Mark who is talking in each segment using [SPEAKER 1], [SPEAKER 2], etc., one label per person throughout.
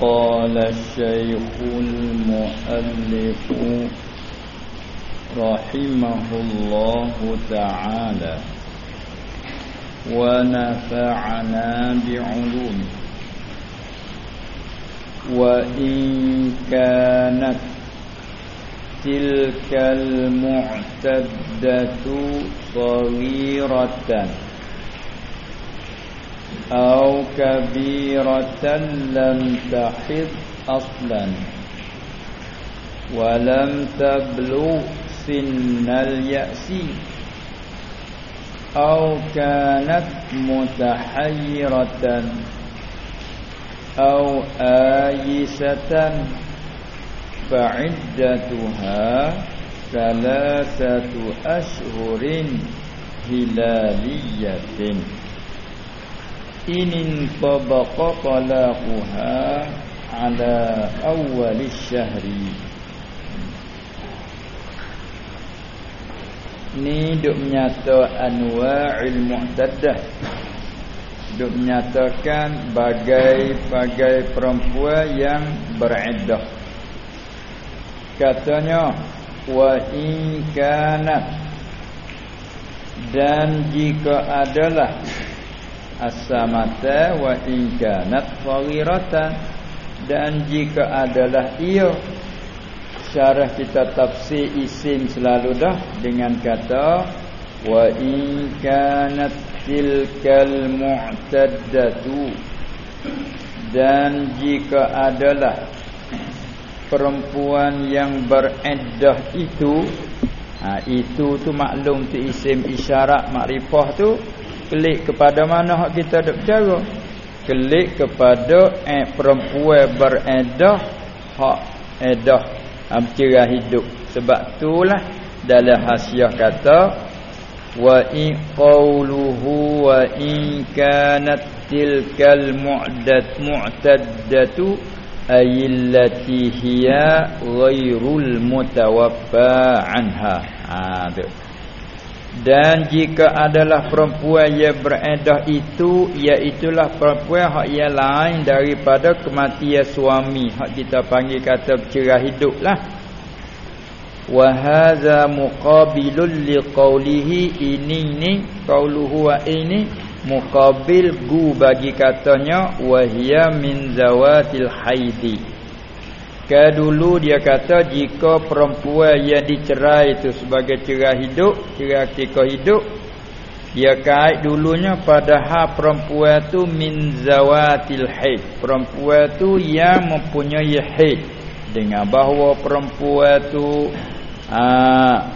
[SPEAKER 1] قال الشيخ المؤلف رحمه الله تعالى ونفعنا بعلومه وإن كانت تلك المعتدة صغيرة أو كبيرة لم تحض أصلا. ولم تبلغ سن اليأس. أو كانت متحيرة. أو آيسة. فعدتها ثلاثة أشهر هلالية. inin tabaqa talaquha ala awwal syahri. Ni duk menyata anwa'il mu'taddah duk menyatakan bagai-bagai perempuan yang beriddah katanya wa in kana. Dan jika adalah Asamata wa in kanat Dan jika adalah ia syarah kita tafsir isim selalu dah dengan kata wa in kanat tilkal mu'taddatu. Dan jika adalah perempuan yang bereddah itu ha, itu tu maklum tu isim isyarat makrifah tu klik kepada mana hak kita dok bercara? Klik kepada eh, perempuan bereddah hak edah. Bercerah hidup. Sebab itulah dalam hasiah kata wa in qawluhu wa in kanat tilkal mu'dad mu'taddatu ayillati hiya ghairul mutawaffa anha. Ha tu dan jika adalah perempuan yang beredah itu iaitulah perempuan hak yang lain daripada kematian suami. Hak kita panggil kata bercerah hiduplah. Wa hadza muqabilul liqaulihi ini ni qauluhu wa ini muqabil gu bagi katanya wa hiya min zawatil haidi Ke dulu dia kata jika perempuan yang dicerai itu sebagai cerai hidup, cerai ketika hidup, dia kait dulunya padahal perempuan itu min zawatil haid. Perempuan itu yang mempunyai haid. Dengan bahawa perempuan itu aa,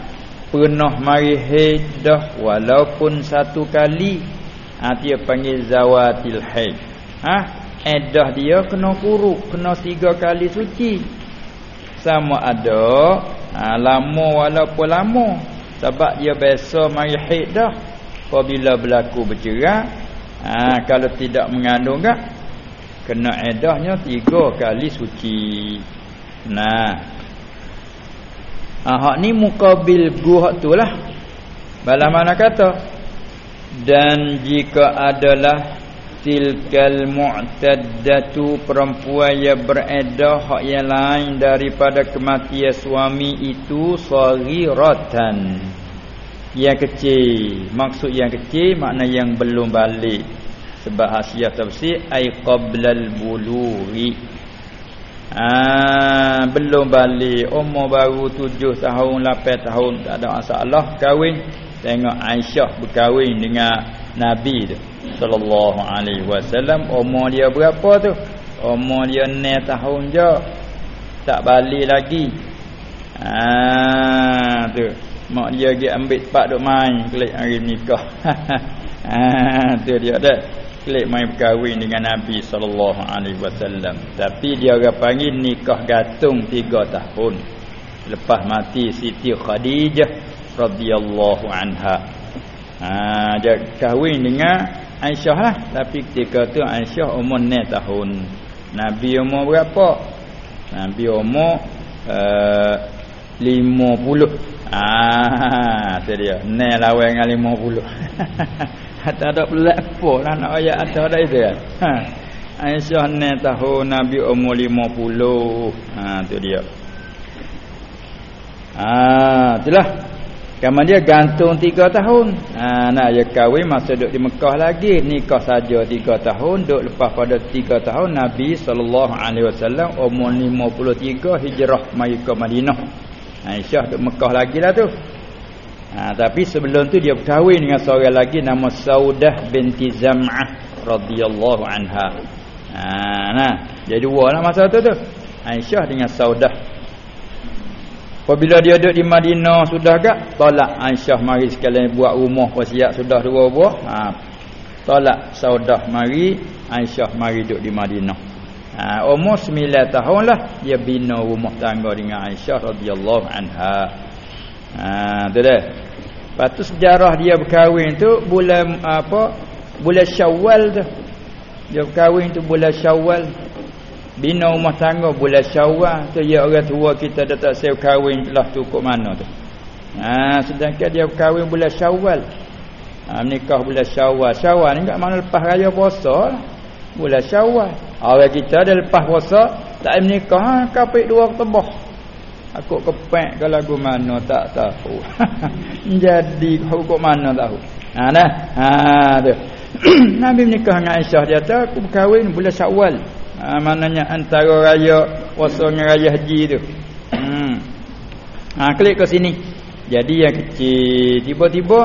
[SPEAKER 1] pernah mari haid dah walaupun satu kali, aa, dia panggil zawatil haid. Ha? Edah dia kena kuruk kena tiga kali suci. Sama ada ha, lama walaupun lama sebab dia biasa mari haid dah. Apabila berlaku bercerai ha, kalau tidak mengandung gak kena edahnya tiga kali suci. Nah. Ha, hak ni mukabil guh tu lah. Bala mana kata? Dan jika adalah tilkal mu'taddatu perempuan yang beredah hak yang lain daripada kematian suami itu saghiratan. Yang kecil. Maksud yang kecil makna yang belum balik. Sebab hasiah tafsir ai qablal bulughi. Ah belum balik. Umur baru tujuh tahun lapan tahun tak ada masalah. Kahwin tengok Aisyah berkahwin dengan Nabi tu sallallahu alaihi wasallam. Umur dia berapa tu? Umur dia 9 tahun je. Tak balik lagi. Ah tu. Mak dia pergi ambil tempat duk main kelik hari nikah. Ah tu dia dah. Kelik main berkahwin dengan Nabi sallallahu alaihi wasallam. Tapi dia orang panggil nikah gantung 3 tahun. Lepas mati Siti Khadijah radhiyallahu anha ah dia kahwin dengan Aisyah lah tapi ketika tu Aisyah umur 9 tahun Nabi umur berapa Nabi umur uh, 50 ah tu dia 9 lawan dengan 50 Hatta ada pelak apa lah nak ayat ada ada itu kan ha. Aisyah ni tahun Nabi umur 50. Ha tu dia. Ah, itulah. Kamu dia gantung 3 tahun. Ha nak dia kahwin masa duduk di Mekah lagi, nikah saja 3 tahun, duduk lepas pada 3 tahun Nabi sallallahu alaihi wasallam umur 53 hijrah mai ke Madinah. Aisyah duduk Mekah lagi lah tu. Ha, tapi sebelum tu dia berkahwin dengan seorang lagi nama Saudah binti Zam'ah radhiyallahu anha. Ha, nah, jadi dua lah masa tu tu. Aisyah dengan Saudah. Apabila dia duduk di Madinah sudah gak tolak Aisyah mari sekalian buat rumah siap sudah dua buah. Ha, tolak Saudah mari Aisyah mari duduk di Madinah. Ha, umur 9 tahun lah dia bina rumah tangga dengan Aisyah radhiyallahu anha. Ha, tu dah. Lepas tu sejarah dia berkahwin tu bulan apa? Bulan Syawal tu. Dia berkahwin tu bulan Syawal. Bina rumah tangga bulan Syawal tu ya orang tua kita dah tak saya kahwin telah tu kok mana tu. Ha sedangkan dia berkahwin bulan Syawal. Ha menikah bulan Syawal. Syawal ni kat mana lepas raya puasa lah. Bulan Syawal. Orang kita dah lepas puasa tak menikah ha, kapit dua tebah. Aku kepek ke lagu mana tak tahu. Jadi hukum mana tahu. Ha dah. Ha tu. Nabi menikah dengan Aisyah dia kata aku berkahwin bulan Syawal. Ha maknanya antara raya dengan raya haji tu. Hmm. Ha klik ke sini. Jadi yang kecil tiba-tiba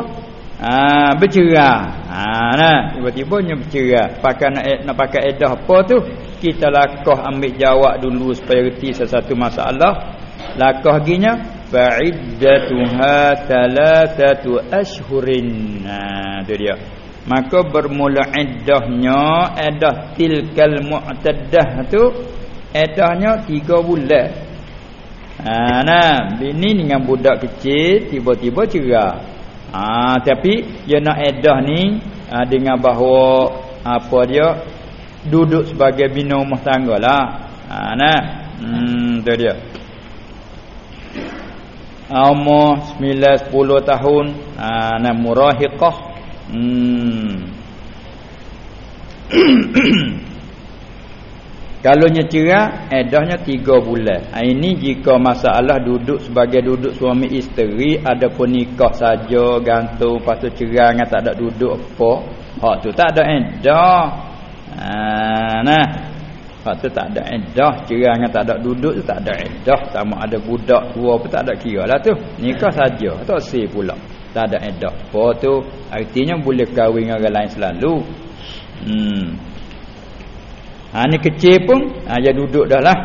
[SPEAKER 1] ha bercerai. Ha nah tiba-tiba nya bercerai. Pakai nak nak pakai edah apa tu? Kita lakah ambil jawab dulu supaya reti sesuatu masalah lakah ginya fa'iddatuha thalathatu ashhurin nah tu dia maka bermula iddahnya iddah tilkal mu'taddah tu iddahnya 3 bulan. Ha nah bini dengan budak kecil tiba-tiba cerai ha tapi dia nak iddah ni ha, dengan bahawa apa dia duduk sebagai bini rumah tanggalah ha nah hmm tu dia. Umur 9 10 tahun ah uh, murahiqah hmm. Kalau nya cerai edahnya 3 bulan. Ha, ini jika masalah duduk sebagai duduk suami isteri ada pun nikah saja gantung lepas tu cerai dengan tak ada duduk apa. Hak tu tak ada edah. Ha, nah. Hak tu tak ada iddah, cerai dengan tak ada duduk tu tak ada iddah, sama ada budak tua pun tak ada kira lah tu. Nikah saja, tak sih pula. Tak ada iddah. Apa tu artinya boleh kahwin dengan orang lain selalu. Hmm. Ha ni kecil pun ha dia duduk dah lah.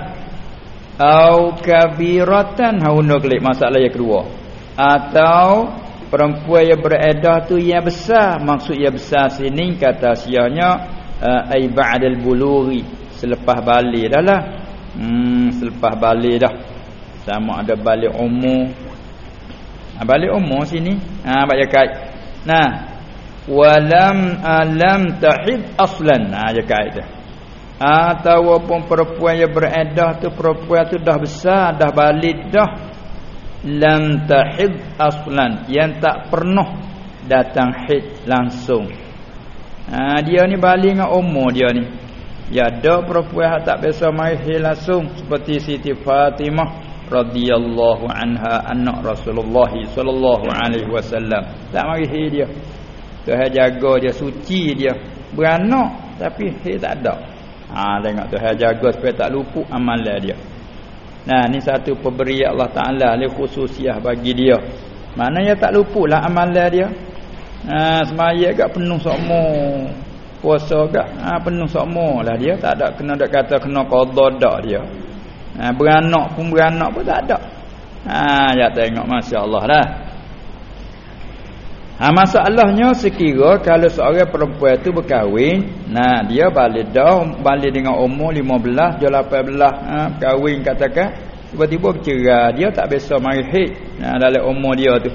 [SPEAKER 1] Au kabiratan ha uno kelik masalah yang kedua. Atau perempuan yang beredah tu yang besar, maksud yang besar sini kata sianya uh, ai ba'dal bulughi selepas balik dah lah hmm, selepas balik dah sama ada balik umur ha, balik umur sini. Ha baca kait nah. Walam alam tahid aslan. Ha dia. Kait dah ataupun perempuan yang beredah tu perempuan tu dah besar dah balik dah. Lam tahid aslan. Yang tak pernah datang hid langsung. Ha, dia ni balik dengan umur dia ni. Ya ada perempuan tak biasa mai langsung. Seperti Siti Fatimah radhiyallahu anha anak Rasulullah sallallahu alaihi wasallam. Tak mari dia. Tuhan jaga dia suci dia. Beranak tapi he tak ada. Ha tengok Tuhan jaga supaya tak luput amalan dia. Nah ni satu pemberi Allah Taala ni khususiah bagi dia. Mana ya tak luputlah amalan dia. Ha semaya agak penuh semua puasa gak ha, penuh lah dia tak ada kena dak kata kena qada dak dia ha, beranak pun beranak pun tak ada ha ya tengok masya-Allah dah ha masalahnya sekira kalau seorang perempuan tu berkahwin nah dia balik dah balik dengan umur 15 dia 18 ha kahwin katakan tiba-tiba bercerai dia tak biasa mari haid nah dalam umur dia tu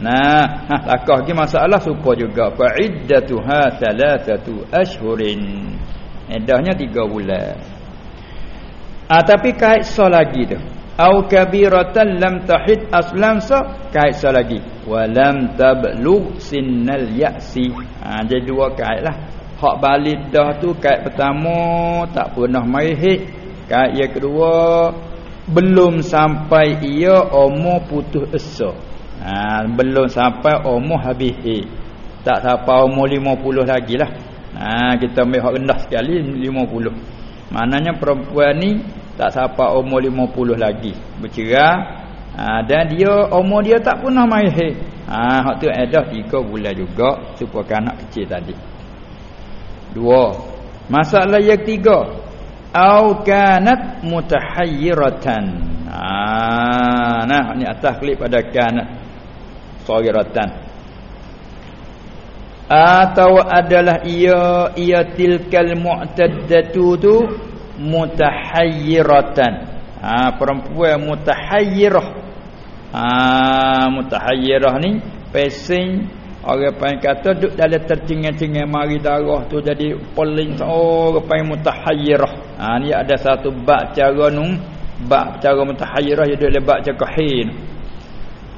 [SPEAKER 1] Nah, ha lakah ki masalah suka juga fa iddatuha thalathatu ashhurin. Iddahnya 3 bulan. Ah tapi kait so lagi tu. Au kabiratan lam tahid aslam sa kait so lagi. Wa lam tablugh sinnal ya'si. Ah jadi dua kait lah. hak balik dah tu kait pertama tak pernah mai hit kait yang kedua belum sampai ia umur putus asa ha, belum sampai umur habis tak sampai umur 50 lagi lah ha, kita ambil hak rendah sekali 50 maknanya perempuan ni tak sampai umur 50 lagi bercerai ha, dan dia umur dia tak pernah mai hit ha, hak tu ada 3 bulan juga supaya anak kecil tadi Dua. Masalah yang tiga. Au kanat mutahayyiratan. Ah, nah ni atas klik pada kanat saghiratan. Atau adalah ia ia tilkal mu'taddatu tu mutahayyiratan. Ah perempuan mutahayyirah. Ah mutahayyirah ni pesing Orang paling kata duduk dalam tercengang-cengang mari darah tu jadi peling oh orang paling mutahayyirah. Ha ni ada satu bab cara nung bab cara mutahayyirah dia dalam bab cara hin.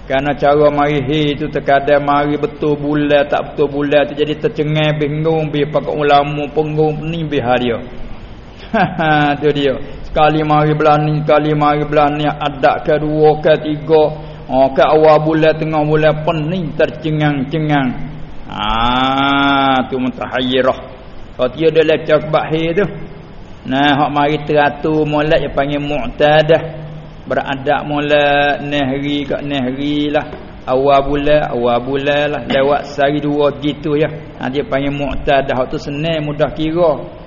[SPEAKER 1] Karena cara mari hi tu terkadang mari betul bulan tak betul bulan tu jadi tercengang bingung bi pakak ulama penggung ni bi dia. Tu dia. Sekali mari belah ni, sekali mari belah ni ada ke dua ke tiga Oh ke awal bulan tengah bulan pening tercengang-cengang. Ah tu mutahayyirah. Kalau dia dah lecak bahir tu. Nah hak mari teratur molek yang panggil mu'tadah. Beradab mula nehri kat nehri lah. Awal bulan, awal bulan lah. Lewat sehari dua gitu ya. Ha, dia panggil mu'tadah. Tu senang mudah kira.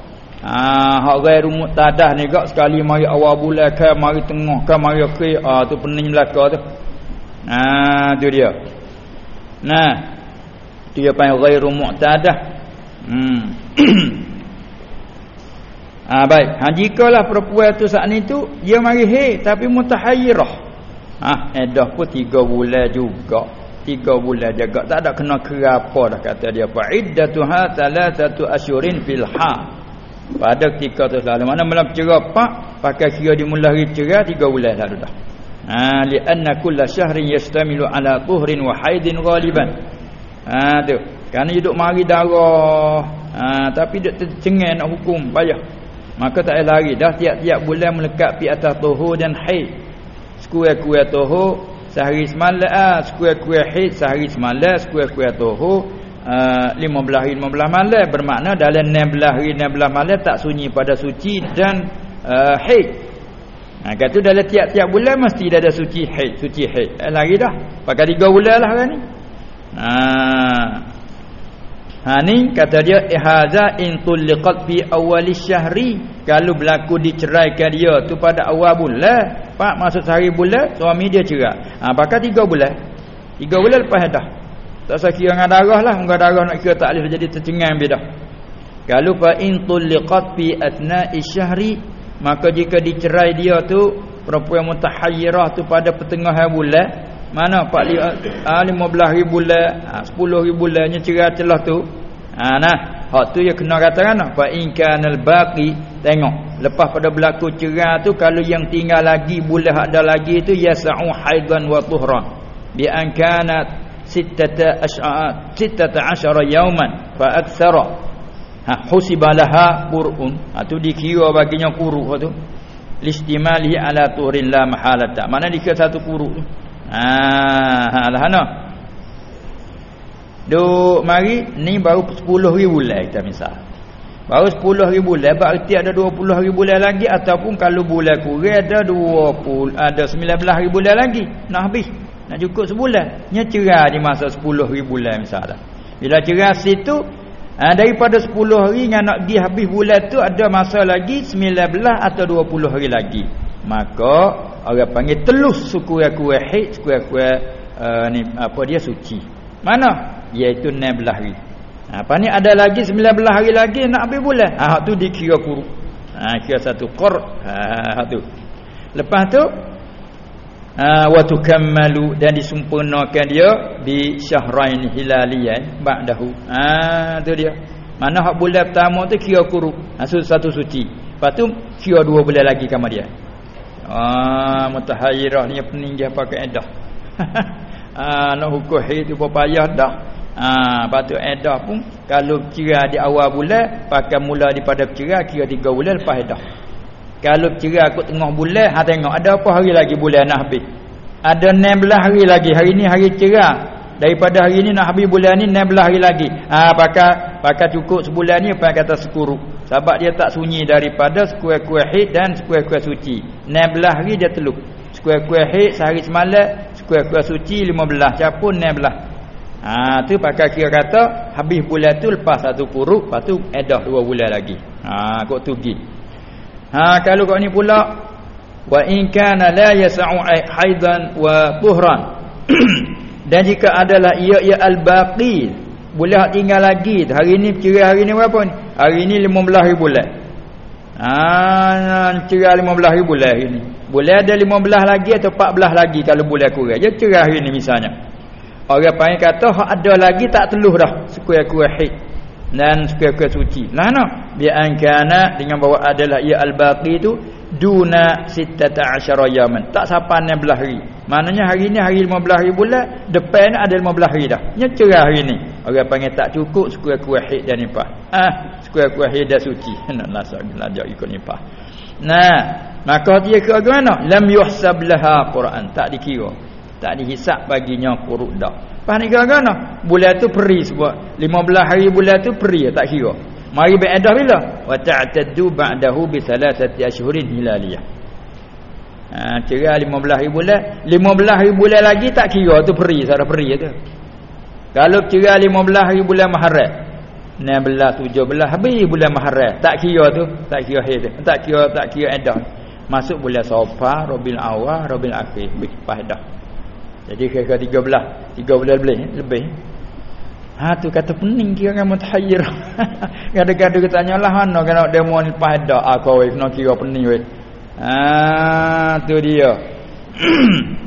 [SPEAKER 1] Ah hak gairu mu'tadah ni gak sekali mari awal bulan ke mari tengah ke mari akhir. Ah tu pening belaka tu. Ha tu dia. Nah. Dia panggil ghairu mu'tadah. Hmm. ah baik. Ha jikalah perempuan tu saat ni tu dia mari he tapi mutahayyirah. Ah ha, edah pun 3 bulan juga. 3 bulan jaga tak ada kena kerapa dah kata dia fa iddatuha thalathatu asyurin fil ha. Pada ketika tu selalu. Mana malam cerah pak pakai kira dimulai cerah 3 bulan dah dah. Ha lianna kulla syahrin yastamilu ala tuhrin wa haidin ghaliban. Ha tu. Kerana hidup mari darah. Ha tapi dia tercengang nak hukum payah. Maka tak payah lari. Dah tiap-tiap bulan melekat pi atas tuhur dan haid. Sekuat-kuat tuhur sehari semalam ah sekuat-kuat haid sehari semalam sekuat-kuat tuhur Uh, 15 hari 15 malam bermakna dalam 16 hari 16 malam tak sunyi pada suci dan uh, haid Ha kata dalam tiap-tiap bulan mesti dah ada suci haid, suci haid. Eh, lagi dah. Pakai 3 bulan lah kan ni. Ha. Ha ni kata dia ihaza in tulqat fi awal syahri kalau berlaku diceraikan dia tu pada awal bulan, pak masuk sehari bulan suami dia cerai. Ha pakai 3 bulan. 3 bulan lepas dah. Tak usah kira dengan darah lah, dengan darah nak kira tak boleh jadi tercengang dia dah. Kalau fa in tulqat fi athna'i syahri maka jika dicerai dia tu perempuan mutahayyirah tu pada pertengahan bulan mana 4 ah 15000 bulan ah 10000 bulannya cerai celah tu ha nah hak tu ya kena katakan fa in kanal baqi tengok lepas pada berlaku cerai tu kalau yang tinggal lagi bulan ada lagi tu yas'u haidan wa tuhran bi an kanat sittata ash'a sittata ashara yawman fa aktsara. Ha husibalaha qur'un. Ha tu dikira baginya quru' tu. Listimali ala turin la mahalata mana dikira satu quru' tu ha ha lah ana duk mari ni baru 10000 bulan kita misal. Baru 10000 bulan berarti ada 20000 bulan lagi ataupun kalau bulan kurang ada 20 ada 19000 bulan lagi. Nak habis nak cukup sebulan nya cerai di masa 10000 bulan misalnya bila cerai situ Ha, daripada 10 hari yang nak pergi habis bulan tu ada masa lagi 19 atau 20 hari lagi. Maka orang panggil telus suku aku wahid, suku aku uh, ni apa dia suci. Mana? Iaitu 16 hari. Ha, apa ni ada lagi 19 hari lagi nak habis bulan. Ha tu dikira kuru. Ha kira satu qur. Ha tu. Lepas tu ha, wa tukammalu dan disempurnakan dia di syahrain hilaliyan ba'dahu. Ha tu dia. Mana hak bulan pertama tu kira kuru ha, satu suci. Lepas tu kira dua bulan lagi kama dia. Ha, mutahayyirah ni pening pakai edah. Ha nak hukum haid tu payah dah. Ha, patut edah pun kalau cerai di awal bulan, pakai mula daripada cerai kira 3 bulan lepas edah. Kalau cerai aku tengah bulan, ha tengok ada apa hari lagi bulan nak habis. Ada 16 hari lagi. Hari ni hari cerai. Daripada hari ni nak habis bulan ni 16 hari lagi. Ha pakai pakai cukup sebulan ni apa kata sekuru. Sebab dia tak sunyi daripada sekuat-kuat hid dan sekuat-kuat suci. 16 hari dia teluk. Sekuat-kuat hid sehari semalam, sekuat-kuat suci 15. Capun 16. Ha tu pakai kira kata habis bulan tu lepas satu kuruk, lepas tu edah dua bulan lagi. Ha kok tu pergi. Ha kalau kau ni pula wa in kana la yas'u haidan wa tuhran. Dan jika adalah ia ia al-baqi boleh tinggal lagi hari ni kira hari ni berapa ni? Hari ni 15 ribu bulan. Ha kira 15 ribu bulan hari ni. Boleh ada 15 lagi atau 14 lagi kalau bulan kurang. Dia kira hari ni misalnya. Orang panggil kata ada lagi tak teluh dah haid dan sekuat-kuat suci. Lah no. Bi ankana dengan bawa adalah ia al-baqi tu duna 16 yaman. Tak sampai 16 hari. Maknanya hari ni hari 15 hari bulan, depan ada 15 hari dah. Nya cerah hari ni. Orang panggil tak cukup sekuat-kuat haid dan nipah. Ah, sekuat-kuat haid dah suci. Nak lasak belajar ikut nipah. Nah, maka dia ke mana? Lam yuhsab laha Quran. Tak dikira tak dihisap baginya kuruk dah pas ni gara-gara bulan tu peri sebab 15 hari bulan tu peri tak kira. Mari beredah bila? Wa ta'taddu ba'dahu bi thalathati ashhurin hilaliyah. Ha kira 15 hari bulan. 15 hari bulan lagi tak kira tu peri sara peri tu. Kalau kira 15 hari bulan muharram 16 17 habis bulan muharram. Tak kira tu tak kira hari tu. Tak kira tak kira edah. Masuk bulan safar rabiul awal rabiul akhir. Pas dah jadi kira-kira tiga belah. Tiga belah lebih Lebih. Ha tu kata pening kira dengan mutahayyir Gada-gada kita tanya lah Mana kena demo ni pada Aku weh? Kena kira pening weh. Ha tu dia.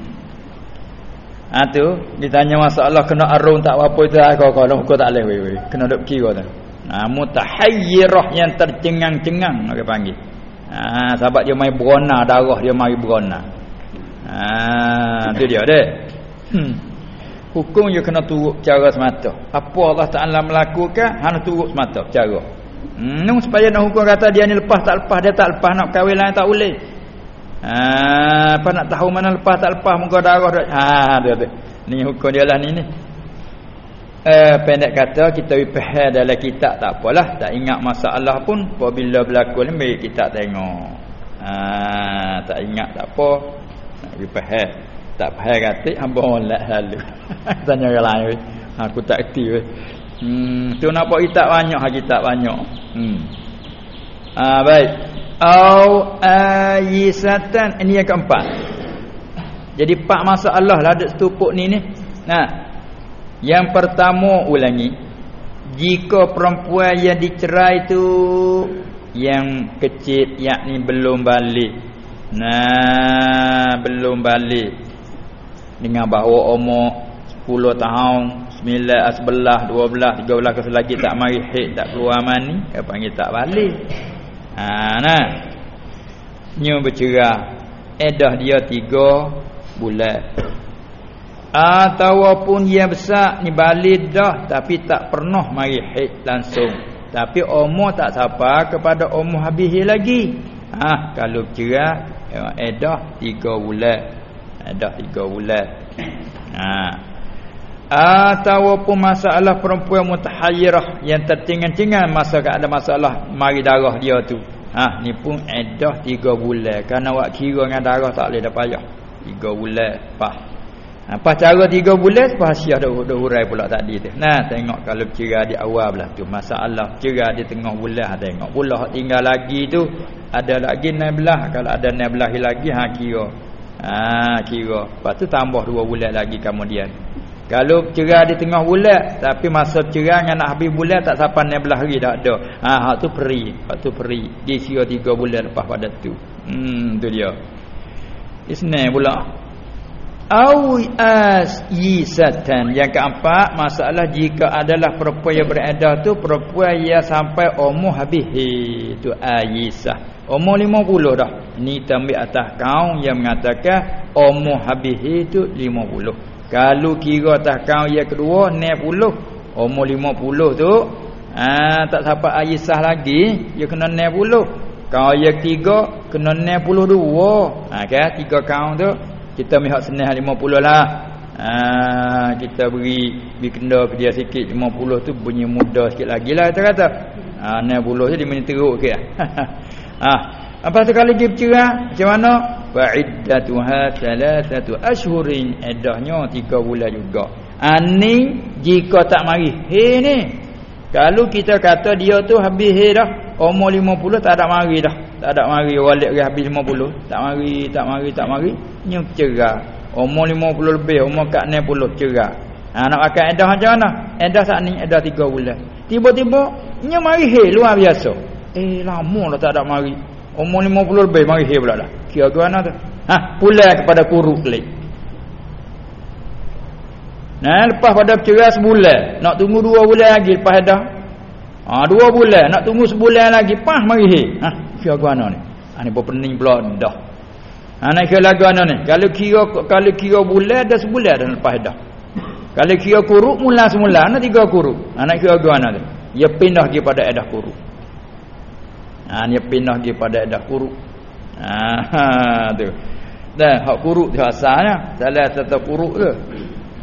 [SPEAKER 1] Ha tu. Ditanya masalah kena arung tak apa itu Aku kau aku tak boleh weh weh? Kena duk kira tu. Ha mutahayyirah yang tercengang-cengang Aku panggil. Ha sebab dia mai berona darah dia mai berona. Ha tu dia dek Hmm. Hukum you kena turut cara semata. Apa Allah Taala melakukan, hang turut semata cara. Hmm, supaya nak hukum kata dia ni lepas tak lepas, dia tak lepas nak kahwin lain tak boleh. Ha, apa nak tahu mana lepas tak lepas muka darah dah. Ha, dia tu. Ni hukum dia lah ni ni. Eh, pendek kata kita faham dalam kitab tak apalah, tak ingat masalah pun apabila berlaku ni kita tengok. Ha, tak ingat tak apa. Nak tak payah kata hamba molek lalu. Tanya orang lain aku tak erti hmm tu nampak kita banyak kita banyak. Hmm. Ah baik. Au ayisatan. Ini yang keempat. Jadi empat masalah lah ada setupuk ni ni. Nah. Yang pertama ulangi. Jika perempuan yang dicerai tu yang kecil yakni belum balik. Nah belum balik dengan bahawa umur 10 tahun 9 11 12 13 ke selagi tak mari haid tak keluar mani dia panggil tak balik. Ha nah. Nyu bercerah edah dia 3 bulan. Ataupun dia besar ni balik dah tapi tak pernah mari haid langsung. Tapi umur tak sampai kepada umur habis lagi. Ha kalau cerah edah 3 bulan dah tiga bulan. Ha. Ataupun masalah perempuan mutahayyirah yang tertingan-tingan masa ada masalah mari darah dia tu. Ha ni pun edah tiga bulan. Kerana awak kira dengan darah tak boleh dah payah tiga bulan pas ha, cara tiga bulan sia dah dah hurai pula tadi tu. Nah tengok kalau kira di awal belah tu. Masalah kira di tengah bulan ha, tengok. Pula tinggal lagi tu ada lagi 16 kalau ada 16 lagi ha kira Ha kira. Lepas tu tambah dua bulan lagi kemudian. Kalau cerah di tengah bulan tapi masa cerah dengan nak habis bulan tak sampai 16 hari dah ada. Ha hak tu peri. Hak tu peri. Di sia 3 bulan lepas pada tu. Hmm tu dia. Isne pula. Au as yisatan yang keempat masalah jika adalah perempuan yang beredah tu perempuan yang sampai umur habis itu ayisah Umur 50 dah. Ni tambah atas kaum yang mengatakan umur habis itu 50. Kalau kira atas kaum yang kedua 60, umur 50 tu ah tak sampai ayisah lagi dia kena 60 kalau ayat 3 kena 62 ha kan? Tiga kaum tu kita mihak senah 50 lah. Ha, kita beri kena ke dia sikit 50 tu bunyi muda sikit lagi lah kita kata ha, 60 je dia minit teruk sikit ha, apa tu kalau dia bercerah macam mana? Fa'iddatuha thalathatu ashhurin. Iddahnya 3 bulan juga. Ani ha, jika tak mari. He ni. Kalau kita kata dia tu habis he dah umur 50 tak ada mari dah. Tak ada mari walik ke habis 50 tak mari tak mari tak mari. Nyuk cerah umur 50 lebih umur kat 60 cerah ha, nak pakai edah macam mana? Edah saat ni edah 3 bulan. Tiba-tiba nyuk mari he luar biasa eh lama dah tak ada mari Umur 50 lebih mari he pula dah. Kira ke mana tu? Ha, pulai kepada kuruk kelik. Nah, lepas pada bercerai sebulan, nak tunggu dua bulan lagi lepas dah. Ha, dua bulan, nak tunggu sebulan lagi, pas mari he. Ha, kira ke mana ni? Ha, ni pening pula dah. Ha, nak kira lagu mana ni? Kalau kira kalau kira bulan dah sebulan dah lepas dah. Kalau kira kuruk mula semula, nak tiga kuruk. Ha, nak kira ke mana tu? Ia pindah kepada edah kuruk. Ha ni pindah dia pada dah kuruk. Ha tu. Dah hak kuruk tu asalnya salah satu kuruk tu.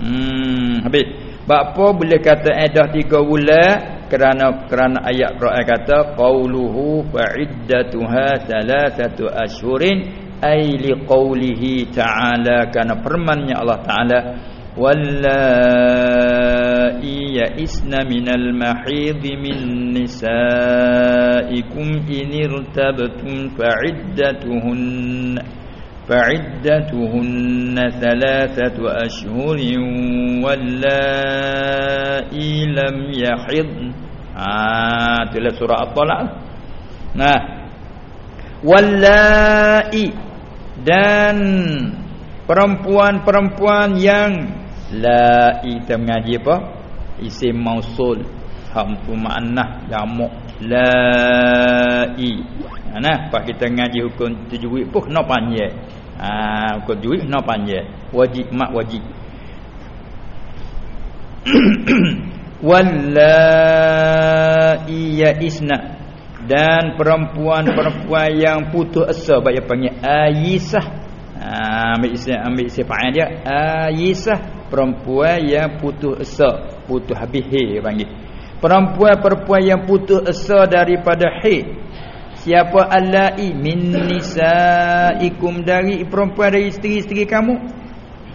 [SPEAKER 1] Hmm habis. Bapa boleh kata edah tiga bulan kerana kerana ayat Quran kata qauluhu fa'iddatuha thalathatu ashhurin ay liqaulihi ta'ala kana firman Allah Ta'ala واللائي يئسن من المحيض من نسائكم إن ارتبتم فعدتهن فعدتهن ثلاثة أشهر واللائي لم يحضن آه تلا سورة الطلع nah واللائي dan perempuan-perempuan yang la kita mengaji apa? Isim mausul. Hamtu ma'annah jamak la i. Nah pas kita mengaji hukum tajwid pun kena panjang ha hukum tajwid kena panjang wajib mak wajib. Wallahi ya isna. Dan perempuan-perempuan yang putus asa baik panggil ayisah. Ha, ambil isim ambil fa'il dia ayisah perempuan yang putus asa. Putus habis he panggil. Perempuan-perempuan yang putus asa daripada he siapa? Allai min nisaikum. Dari perempuan dari isteri-isteri kamu.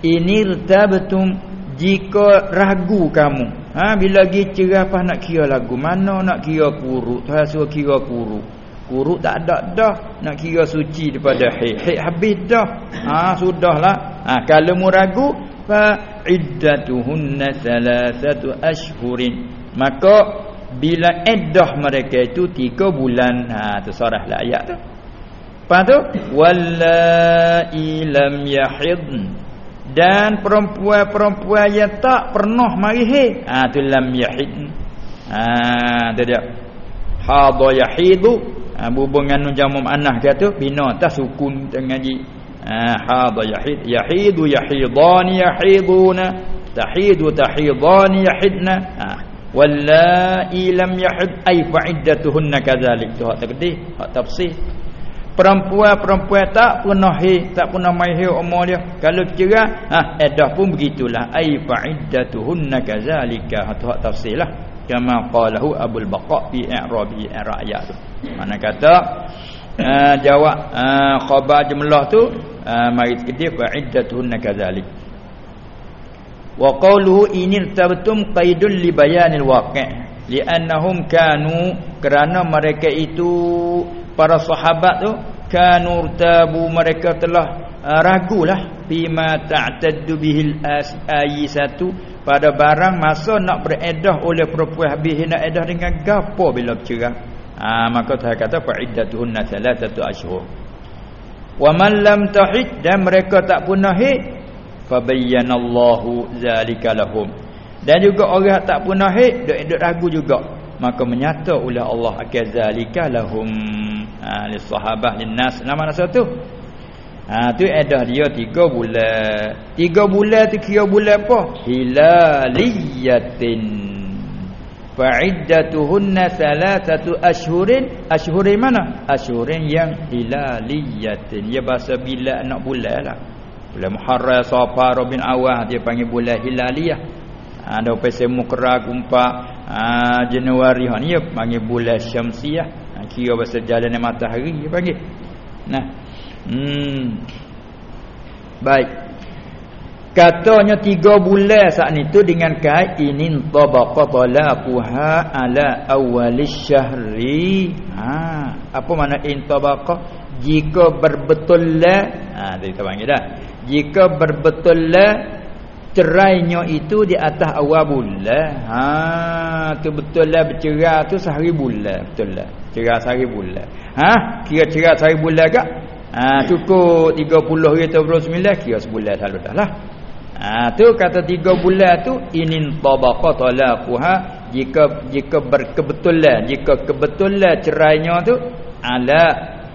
[SPEAKER 1] Inirtabtum jika ragu kamu. Ha bila lagi cerah pas nak kira lagu mana? Nak kira kuruk. Tuan suruh kira kuruk. Kuruk tak ada dah. Nak kira suci daripada haid haid habis dah. Ha sudahlah. Ha kalau mu ragu fa iddatuhunna thalathatu ashhurin. Maka bila iddah mereka itu tiga bulan. Ha tersorahlah ayat tu. Apa tu? Wallai lam yahidn. Dan perempuan-perempuan yang tak pernah mari haid ha tu lam yahidn. Ha tu dia. Hadha yahidu. Ha, hubungan jamu anah dia tu. Bina atas sukun hada yahid yahidu yahidani yahiduna tahidu tahidani yahidna wallai lam yahid ay fa'iddatuhunna kadzalik tu hak tafsir perempuan-perempuan tak pernah tak pernah mai umur dia kalau cerai ha edah pun begitulah. ay fa'iddatuhunna kadzalika tu hak tafsirlah kama qalahu abul baqa fi i'rabi ra'yat mana kata uh, jawab uh, khabar jumlah tu uh, mari kita fa iddatun kadzalik. Wa qawluhu in tabtum qaidul li bayanil waqi' li'annahum kanu kerana mereka itu para sahabat tu kanu tabu mereka telah uh, ragulah bima ta'taddu bihil ayisatu pada barang masa nak beredah oleh perempuan habis nak edah dengan gapo bila bercerai ha, maka saya kata fa'iddatuhunna thalathatu ashhur wa man lam tahid dan mereka tak pernah haid fabayyanallahu zalika lahum. Dan juga orang tak pernah haid dok dok ragu juga. Maka menyata oleh Allah akan zalika lahum. Ha, li sahabah lin nas. Nama nak satu ha tu ada dia 3 bulan. 3 bulan tu kira bulan apa? Hilaliyatin fa'iddatuhunna thalathatu ashhurin. Ashhurin mana? Ashhurin yang hilaliyatin. Ya bahasa bila anak bulan lah. Bulan muharram safar bin awah dia panggil bulan hilaliyah. Ada ha, pesen mukra gumpa ha, januari. Ha ni panggil bulan syamsiah ha, kira bahasa jalan matahari dia panggil. Nah. Hmm. Baik Katanya tiga bulan saat itu dengan kait ini tabaqa talaquha ala awwalis syahri. Ha, apa makna in tabaqa? Jika berbetul lah, ha kita panggil dah. Jika berbetul lah cerainya itu di atas awal bulan. Ha, tu betul lah bercerai tu sehari bulan, betul lah. Cerai sehari bulan. Ha, kira cerai sehari bulan gak? Ha, cukup 30 hari atau 29 kira sebulan selalu dah lah. Ha tu kata tiga bulan tu inin tabaqa talaquha jika jika berkebetulan jika kebetulan cerainya tu ala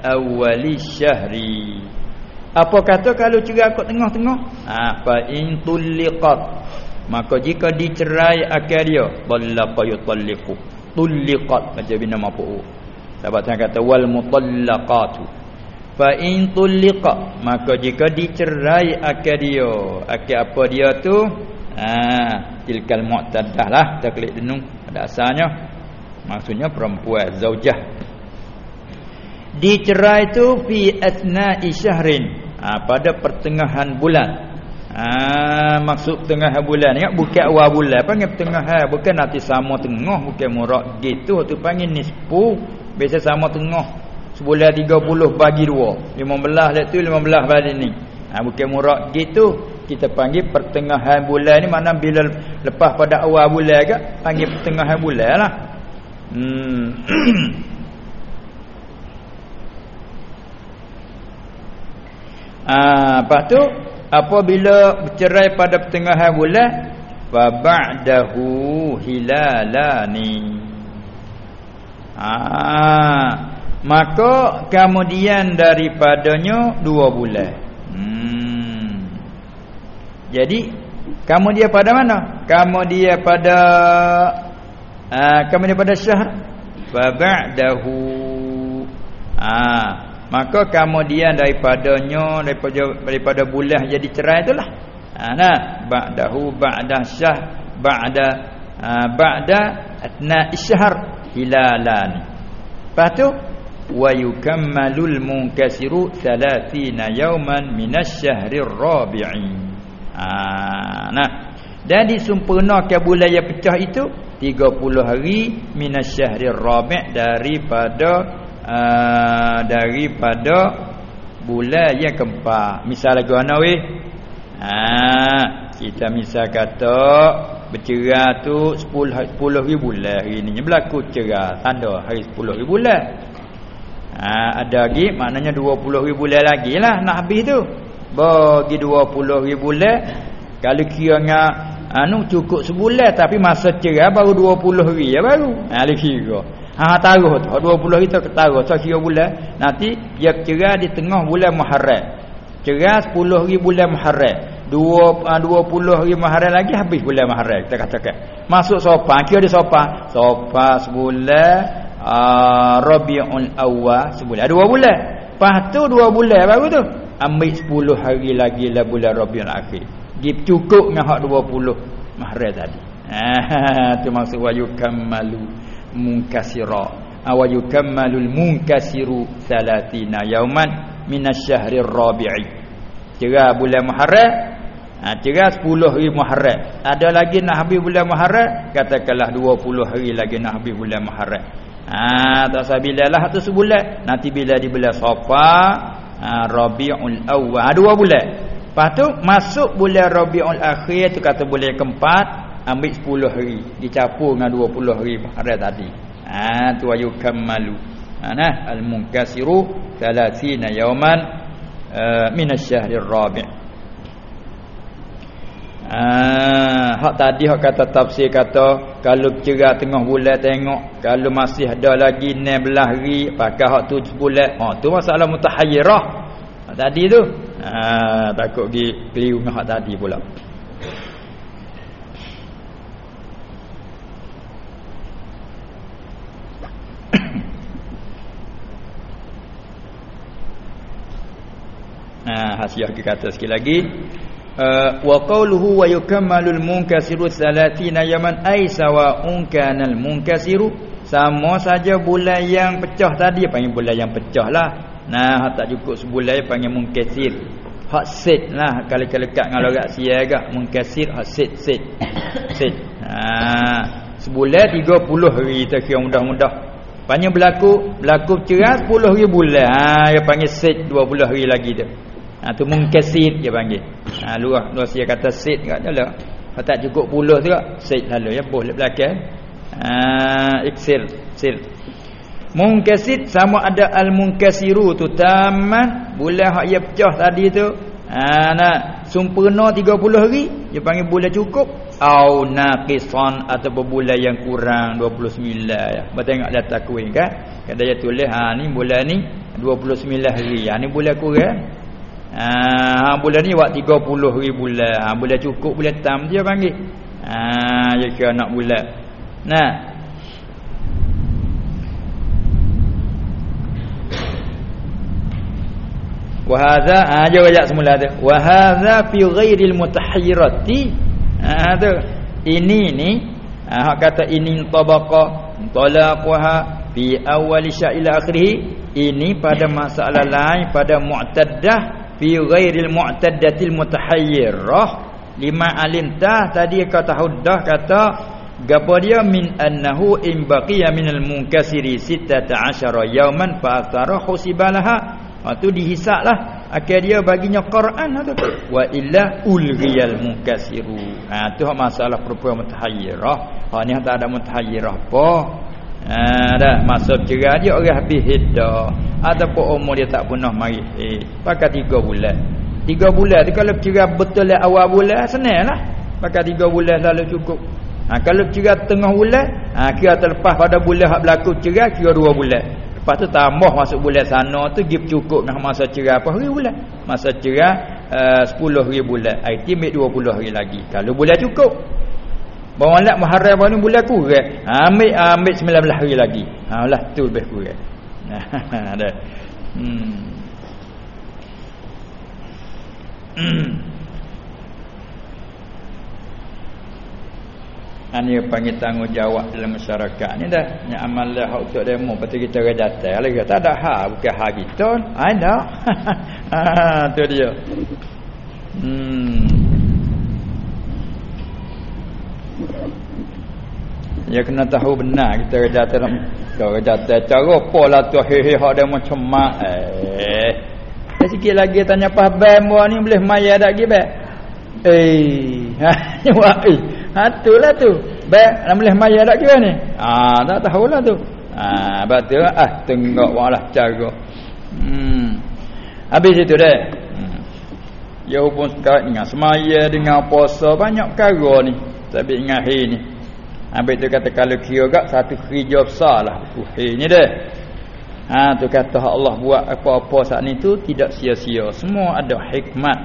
[SPEAKER 1] awwali syahri. Apa kata kalau cerai kat tengah-tengah? Ha fa in tuliqat maka jika dicerai akal dia talaqa yutalliqu. Tuliqat macam bina mafu. Sahabat kata wal mutallaqatu fa in tulliqa maka jika dicerai akal dia akal apa dia tu? Ha tilkal mu'tadah lah taklid denung pada asalnya. Maksudnya perempuan zaujah. Dicerai tu fi asna'i syahrin ha, pada pertengahan bulan. Ha, maksud tengah bulan ingat bukan awal bulan panggil pertengahan bukan nanti sama tengah bukan murak gitu tu panggil nisfu biasa sama tengah Sebulan 30 bagi 2 15 lek tu 15 bagi ni. Ha, Bukan murak gitu. Kita panggil pertengahan bulan ni Mana bila lepas pada awal bulan ke Panggil pertengahan bulan lah. Hmm. ha, Lepas tu Apabila bercerai pada pertengahan bulan Faba'dahu hilalani. Ah, maka kemudian daripadanya dua bulan. Hmm. jadi kamu dia pada mana? Kamu dia pada uh, kamu dia pada syahr? Fa ba'dahu. Ah. Maka kemudian daripadanya daripada daripada bulan jadi cerai itulah. Ha nah. Ba'dahu ba'da syahr ba'da uh, ba'da atna syahr hilalan. Lepas tu wa yukammalul munkasiru 30 yawman minasyahrir rabi'i ha, nah. Dan disempurnakan bulan yang pecah itu 30 hari minasyahrir rabi' daripada uh, daripada bulan yang keempat. Misal lagi ana weh. Ha, kita misal kata bercerai tu 10 10 ribu bulan. Hari ni berlaku cerai tanda hari 10 ribu bulan ha, ada lagi maknanya 20 ribu bulan lagi lah nak habis tu. Bagi 20 ribu bulan kalau kira dengan anu cukup sebulan tapi masa cerai baru 20 hari ya baru. Ha kira. Ha taruh tu. 20 hari tu taruh so kira bulan. Nanti dia cerai di tengah bulan Muharram. Cerai 10 hari bulan Muharram. Dua, uh, dua puluh hari Muharram lagi habis bulan Muharram kita katakan. Masuk sopan kira dia sopan. Sopan sebulan uh, Rabiul Awwal sebulan. Dua bulan. Lepas tu dua bulan baru tu ambil sepuluh hari lagi lah bulan Rabiul Akhir. Gip cukup dengan hak 20 mahram tadi. Ha tu maksud wa yukammalu munkasira. Wa yukammalul munkasiru 30 yauman minasyahrir rabi'i. Kira bulan Muharram ha kira 10 hari Muharram ada lagi nak habis bulan Muharram katakanlah 20 hari lagi nak habis bulan Muharram Ha tak sabilalah tu sebulan. Nanti bila di bulan Safar, ha, Rabiul Awwal. Ha, dua bulan. Lepas tu masuk bulan Rabiul Akhir tu kata bulan keempat ambil 10 hari dicampur dengan 20 hari hari tadi. Ha tu ayu kamalu. Ha nah al munkasiru 30 yawman uh, min asy-syahrir rabi'. Ah, hak tadi hak kata tafsir kata kalau cerah tengah bulan tengok, kalau masih ada lagi 16 hari pakai hak tu bulan. Ha tu masalah mutahayyirah. Tadi tu. Ah, takut gi keliru dengan hak tadi pula. Ah, hasiah kita kata sekali lagi wa qawluhu wa yukammalul munkasiru 30 yaman ay sawa'un kanal munkasiru. Sama saja bulan yang pecah tadi panggil bulan yang pecah lah. Nah tak cukup sebulan panggil munkasir. Hak set lah kali-kali kat dengan logat sia agak. Munkasir hak set set set ha sebulan 30 hari kita kira mudah-mudah. Panggil berlaku berlaku cerai 10 hari bulan. Ha dia panggil set 20 hari lagi tu ha tu munkasir dia panggil ha luah luah sia kata set kat dalam tak cukup puluh juga set lalu ya boleh belakang Ah, iksir sir Mungkasid sama ada al-munkasiru tu taman bulan hak ia pecah tadi tu. Ha nak sempurna 30 hari dia panggil bulan cukup au naqisan atau bulan yang kurang 29 ya. Ba tengok data kuing kan. Kada dia tulis ha ni bulan ni 29 hari. Ha ni bulan kurang. Ha bulan ni buat 30 hari bulan. Ha bulan cukup bulan tam dia panggil. Ha dia kira nak bulan. Nah. Wa hadza aja ah, wajak semula tu. Wa hadza fi ghairil mutahayyirati. Ha tu. Ini ni ha kata ini tabaqa talaqaha fi awal sya'il akhirih ini pada masalah lain pada mu'taddah fi ghairil mu'taddatil mutahayyirah lima alimta tadi kata huddah kata Gapa dia min annahu in baqiya minal munkasiri 16 yawman fa aktara husibalaha. Waktu dihisablah akhir dia baginya Quran tu. Wa illa ulghiyal munkasiru. Ha tu masalah perempuan mutahayyirah. Ha ni tak ada mutahayyirah apa. Ha dah masuk cerai dia orang habis hiddah ataupun umur dia tak pernah mari. Eh pakai 3 bulan. 3 bulan tu kalau cerai betul awal bulan senanglah. Pakai 3 bulan lalu cukup. Ha, kalau cerai tengah bulan, ha, kira terlepas pada bulan hak berlaku cerai, kira dua bulan. Lepas tu tambah masuk bulan sana tu, gip cukup nak masa cerai apa hari bulan. Masa cerai uh, 10 hari bulan. IT ambil 20 hari lagi. Kalau bulan cukup. Bawa nak muharram ni bulan kurang. Ha, ambil, ambil 19 hari lagi. Ha, lah tu lebih kurang. Ada. Hmm. Ini panggil tanggungjawab dalam masyarakat ni dah. Yang amal lah untuk demo. Lepas kita rejata. Lagi tak ada hak. Bukan hak kita. Ada. ha, tu dia. Hmm. Ya kena tahu benar kita rejata dalam rejata. Cara apa lah tu hehe hak demo cemak. Eh. Sikit lagi tanya paham ni boleh maya tak lagi baik. Eh. Ha, eh. Ha itulah tu. Baik, nak boleh maya tak kira ni? Ha, tak tahulah tu. Ha, betul ah tengok walah cara. Hmm. Habis itu deh. Hmm. Ya hubung sekat dengan semaya dengan puasa banyak perkara ni. Tapi ingat hari ni. Habis tu kata kalau kira gak satu kerja besar lah. Uh, ni deh. Ha tu kata Allah buat apa-apa saat ni tu tidak sia-sia. Semua ada hikmat.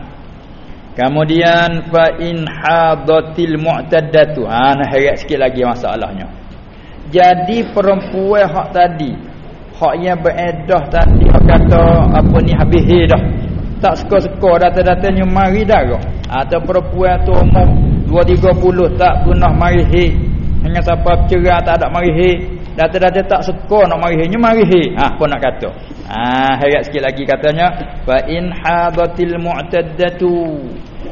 [SPEAKER 1] Kemudian fa in hadatil mu'taddatu. Ha nak heret sikit lagi masalahnya. Jadi perempuan hak tadi, hak yang beredah tadi hak kata apa ni habis dah. Tak suka-suka data-datanya mari dah ke? Atau perempuan tu umur 230 tak pernah mari he. Hanya siapa cerai tak ada mari he. Data-data tak suka nak mari he, mari he. Ha apa nak kata? Ah, ha, hayat sikit lagi katanya fa in hadatil mu'taddatu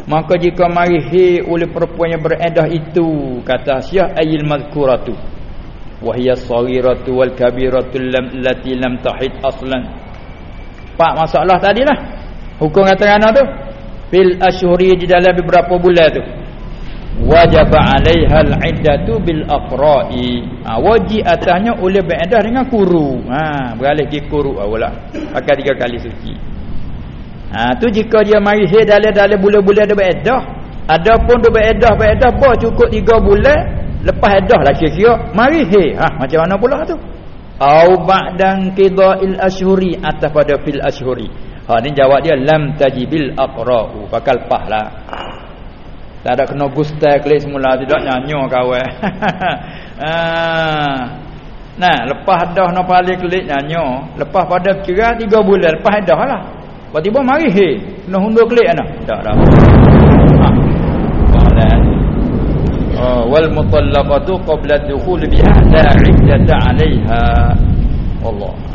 [SPEAKER 1] maka jika marihi oleh perempuan yang beredah itu kata syah ayil mazkuratu wa hiya saghiratu wal kabiratu lam lati lam tahid aslan pak masalah tadilah hukum kata ana tu fil ashhuri di dalam beberapa bulan tu wajib alaiha al-iddatu bil aqra'i ha, wajib atasnya oleh beredah dengan kuru. Ha beralih ke kuru awalah pakai tiga kali suci. Ha tu jika dia mari he dalam-dalam bulan-bulan dia beredah adapun dia beredah beredah bah cukup tiga bulan lepas edah lah kira-kira mari he. Ha macam mana pula tu? Au ba'dan qida'il ashhuri atas pada fil ashhuri ha ni jawab dia lam tajibil aqra'u. Bakal pahlah tak ada kena gustai klik semula tidak nyanyo kawan. ha. Nah, lepas dah nak paling klik nyanyo, lepas pada kira 3 bulan lepas dah lah. Tiba-tiba mari he, kena hundur kelik anak. Tak dah. Ha. Oh, wal mutallaqatu qabla dukhul biha la 'iddata 'alayha. Allah.